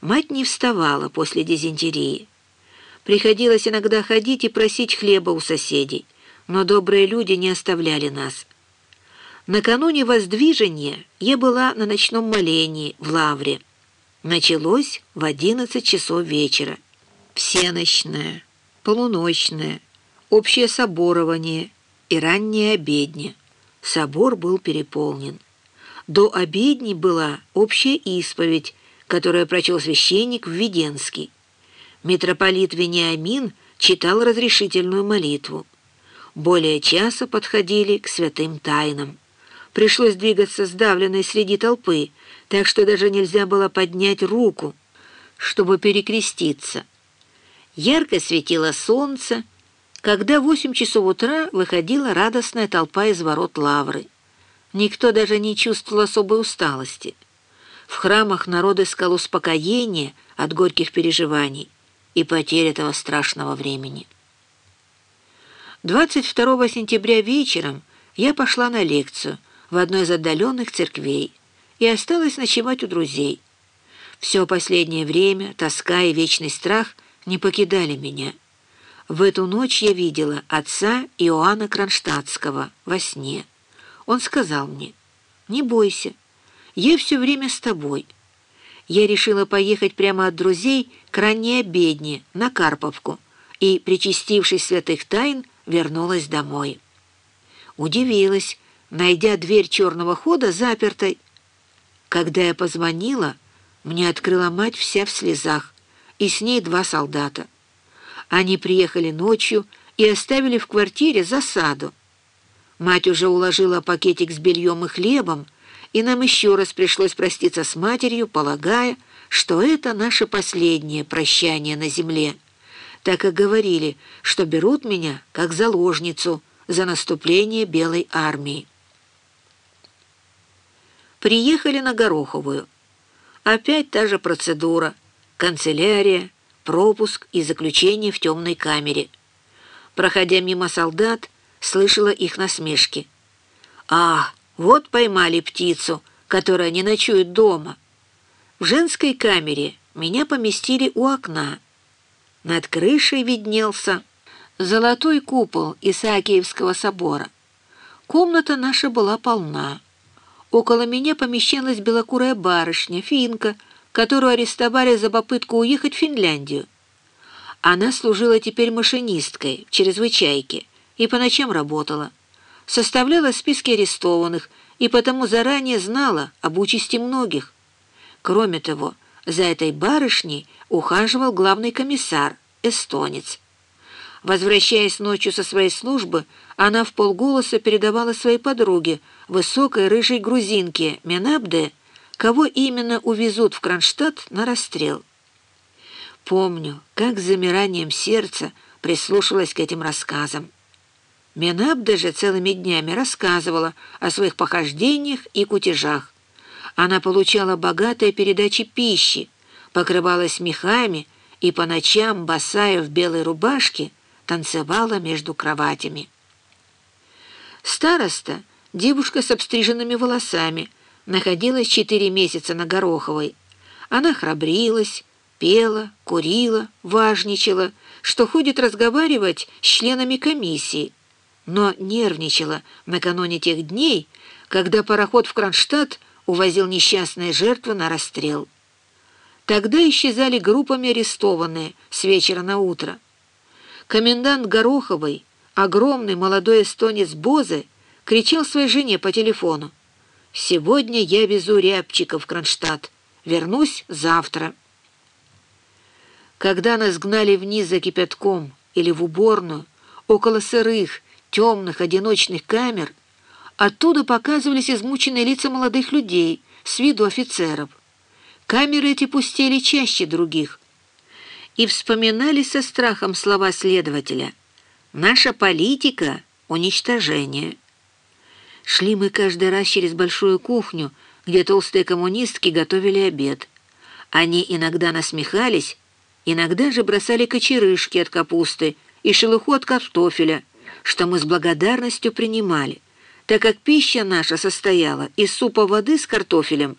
Мать не вставала после дизентерии. Приходилось иногда ходить и просить хлеба у соседей, но добрые люди не оставляли нас. Накануне воздвижения я была на ночном молении в Лавре. Началось в одиннадцать часов вечера. Всеночное, полуночное, общее соборование и раннее обедня. Собор был переполнен. До обедни была общая исповедь, которую прочел священник Введенский. Митрополит Вениамин читал разрешительную молитву. Более часа подходили к святым тайнам. Пришлось двигаться сдавленной среди толпы, так что даже нельзя было поднять руку, чтобы перекреститься. Ярко светило солнце, когда в восемь часов утра выходила радостная толпа из ворот лавры. Никто даже не чувствовал особой усталости. В храмах народ искал успокоение от горьких переживаний и потерь этого страшного времени. 22 сентября вечером я пошла на лекцию в одной из отдаленных церквей и осталась ночевать у друзей. Все последнее время тоска и вечный страх не покидали меня. В эту ночь я видела отца Иоанна Кронштадтского во сне. Он сказал мне, «Не бойся, я все время с тобой». Я решила поехать прямо от друзей к ранней обедне на Карповку и, причастившись святых тайн, вернулась домой. Удивилась, найдя дверь черного хода запертой. Когда я позвонила, мне открыла мать вся в слезах, и с ней два солдата. Они приехали ночью и оставили в квартире засаду. Мать уже уложила пакетик с бельем и хлебом, и нам еще раз пришлось проститься с матерью, полагая, что это наше последнее прощание на земле, так как говорили, что берут меня как заложницу за наступление Белой армии. Приехали на Гороховую. Опять та же процедура. Канцелярия, пропуск и заключение в темной камере. Проходя мимо солдат, слышала их насмешки. «А, вот поймали птицу, которая не ночует дома. В женской камере меня поместили у окна. Над крышей виднелся золотой купол Исаакиевского собора. Комната наша была полна. Около меня помещалась белокурая барышня, финка, которую арестовали за попытку уехать в Финляндию. Она служила теперь машинисткой в чрезвычайке и по ночам работала. Составляла списки арестованных и потому заранее знала об участи многих. Кроме того, за этой барышней ухаживал главный комиссар, эстонец. Возвращаясь ночью со своей службы, она в полголоса передавала своей подруге, высокой рыжей грузинке Менабде, кого именно увезут в Кронштадт на расстрел. Помню, как с замиранием сердца прислушалась к этим рассказам. Менабда же целыми днями рассказывала о своих похождениях и кутежах. Она получала богатые передачи пищи, покрывалась мехами и по ночам, босая в белой рубашке, танцевала между кроватями. Староста, девушка с обстриженными волосами, находилась четыре месяца на Гороховой. Она храбрилась, пела, курила, важничала, что ходит разговаривать с членами комиссии, но нервничала накануне тех дней, когда пароход в Кронштадт увозил несчастные жертвы на расстрел. Тогда исчезали группами арестованные с вечера на утро. Комендант Гороховой, огромный молодой эстонец Бозе, кричал своей жене по телефону. «Сегодня я везу Рябчика в Кронштадт. Вернусь завтра». Когда нас гнали вниз за кипятком или в уборную, около сырых, темных одиночных камер, оттуда показывались измученные лица молодых людей с виду офицеров. Камеры эти пустели чаще других. И вспоминали со страхом слова следователя «Наша политика — уничтожение». Шли мы каждый раз через большую кухню, где толстые коммунистки готовили обед. Они иногда насмехались, иногда же бросали кочерышки от капусты и шелуху от картофеля, что мы с благодарностью принимали, так как пища наша состояла из супа воды с картофелем